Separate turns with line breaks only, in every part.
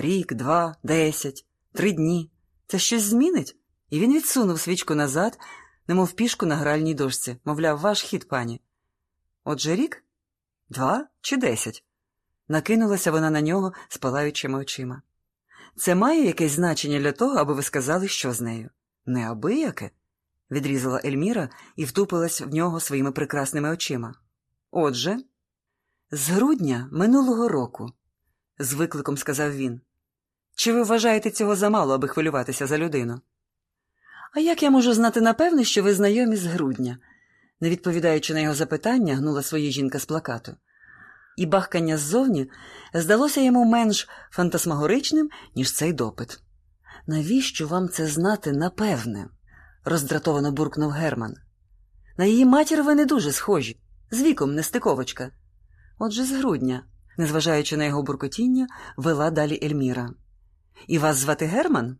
Рік, два, десять, три дні. Це щось змінить? І він відсунув свічку назад, немов пішку на гральній дошці, мовляв, ваш хід, пані. Отже рік? Два чи десять? Накинулася вона на нього з палаючими очима. Це має якесь значення для того, аби ви сказали, що з нею? Неабияке? відрізала Ельміра і втупилась в нього своїми прекрасними очима. Отже, з грудня минулого року, з викликом сказав він. Чи ви вважаєте цього замало, аби хвилюватися за людину? А як я можу знати напевне, що ви знайомі з грудня? не відповідаючи на його запитання, гнула своя жінка з плакату. І бахкання ззовні здалося йому менш фантасмагоричним, ніж цей допит. Навіщо вам це знати напевне? роздратовано буркнув Герман. На її матір ви не дуже схожі, з віком нестиковочка. Отже, з грудня, незважаючи на його буркотіння, вела далі Ельміра. І вас звати Герман?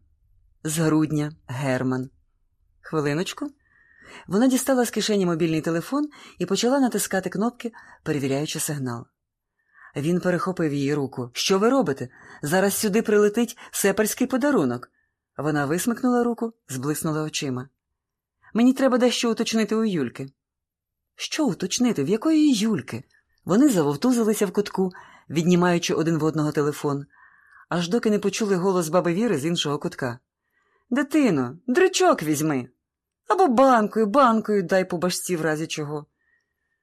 З грудня, Герман. Хвилиночку. Вона дістала з кишені мобільний телефон і почала натискати кнопки, перевіряючи сигнал. Він перехопив її руку. Що ви робите? Зараз сюди прилетить сепарський подарунок. Вона висмикнула руку, зблиснула очима. Мені треба дещо уточнити у Юльки. Що уточнити? В якої Юльки? Вони завовтузилися в кутку, віднімаючи один в одного телефон, аж доки не почули голос баби Віри з іншого кутка. Дитино, дрючок візьми. Або банкою, банкою дай по башці в разі чого.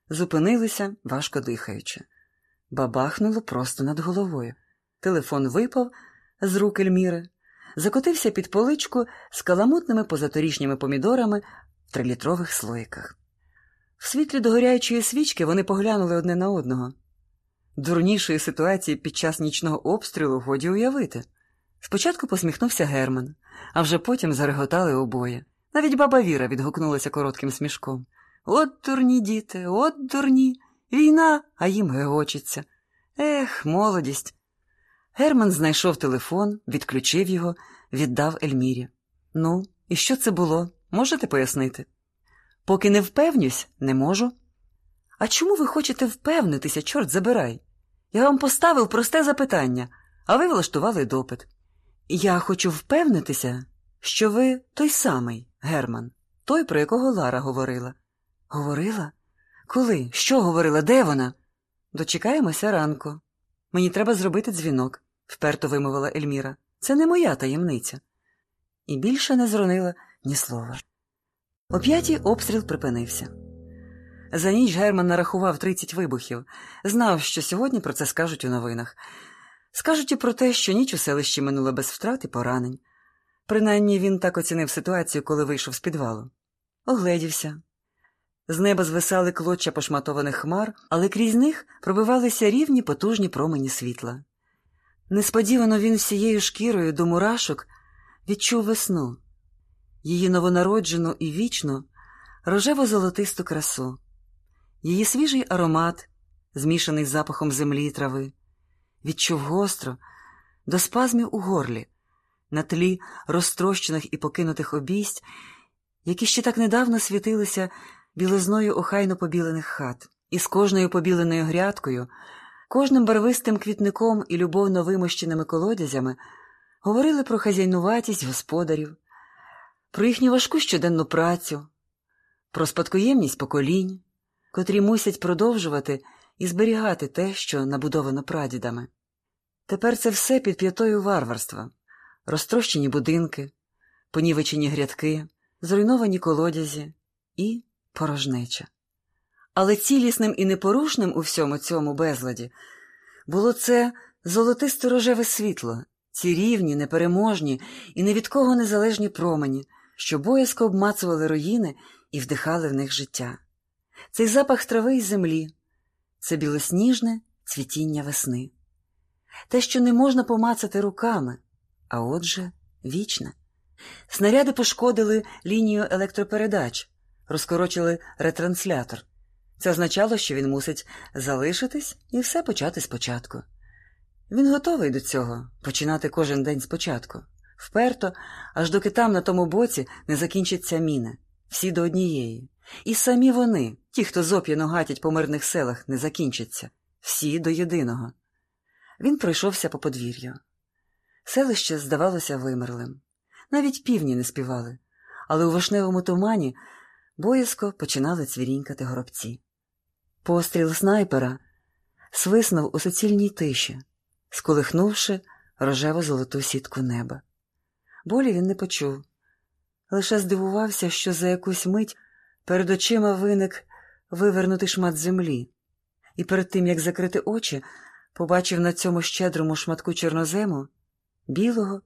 Зупинилися, важко дихаючи. Бабахнуло просто над головою. Телефон випав з рук Ельміри, закотився під поличку з каламутними позаторічніми помідорами в трилітрових слоїках. В світлі догоряючої свічки вони поглянули одне на одного. Дурнішої ситуації під час нічного обстрілу годі уявити. Спочатку посміхнувся Герман, а вже потім зареготали обоє. Навіть баба Віра відгукнулася коротким смішком. От дурні діти, от дурні. Війна, а їм гегочеться. Ех, молодість. Герман знайшов телефон, відключив його, віддав Ельмірі. Ну, і що це було? Можете пояснити? Поки не впевнюсь, не можу. А чому ви хочете впевнитися, чорт забирай? Я вам поставив просте запитання, а ви влаштували допит. Я хочу впевнитися, що ви той самий, Герман, той, про якого Лара говорила. Говорила? Коли? Що говорила? Де вона? Дочекаємося ранку. Мені треба зробити дзвінок, вперто вимовила Ельміра. Це не моя таємниця. І більше не зронила ні слова. О п'ятій обстріл припинився. За ніч Герман нарахував 30 вибухів, знав, що сьогодні про це скажуть у новинах. Скажуть і про те, що ніч у селищі минула без втрат і поранень. Принаймні він так оцінив ситуацію, коли вийшов з підвалу. Огледівся. З неба звисали клоччя пошматованих хмар, але крізь них пробивалися рівні потужні промені світла. Несподівано він всією шкірою до мурашок відчув весну, її новонароджену і вічну, рожево-золотисту красу, її свіжий аромат, змішаний з запахом землі і трави, відчув гостро, до спазмів у горлі, на тлі розтрощених і покинутих обійсть, які ще так недавно світилися білизною охайно побілених хат, і з кожною побіленою грядкою, кожним барвистим квітником і любовно вимощеними колодязями говорили про хазяйнуватість господарів, про їхню важку щоденну працю, про спадкоємність поколінь, котрі мусять продовжувати і зберігати те, що набудовано прадідами. Тепер це все під п'ятою варварства, розтрощені будинки, понівечені грядки, зруйновані колодязі і порожнеча. Але цілісним і непорушним у всьому цьому безладі було це золотисто рожеве світло, ці рівні, непереможні і ні від кого незалежні промені, що боязко обмацували руїни і вдихали в них життя. Цей запах трави й землі, це білосніжне цвітіння весни. Те, що не можна помацати руками, а отже, вічне. Снаряди пошкодили лінію електропередач, розкорочили ретранслятор. Це означало, що він мусить залишитись і все почати спочатку. Він готовий до цього починати кожен день спочатку, вперто, аж доки там, на тому боці, не закінчаться міни, всі до однієї. І самі вони, ті, хто зоп'яно гатять по мирних селах, не закінчаться, всі до єдиного. Він пройшовся по подвір'ю. Селище здавалося вимерлим. Навіть півні не співали, але у вишневому тумані боязко починали цвірінькати горобці. Постріл снайпера свиснув у суцільній тиші, сколихнувши рожево золоту сітку неба. Болі він не почув, лише здивувався, що за якусь мить перед очима виник вивернутий шмат землі, і перед тим, як закрити очі, побачив на цьому щедрому шматку чорнозему білого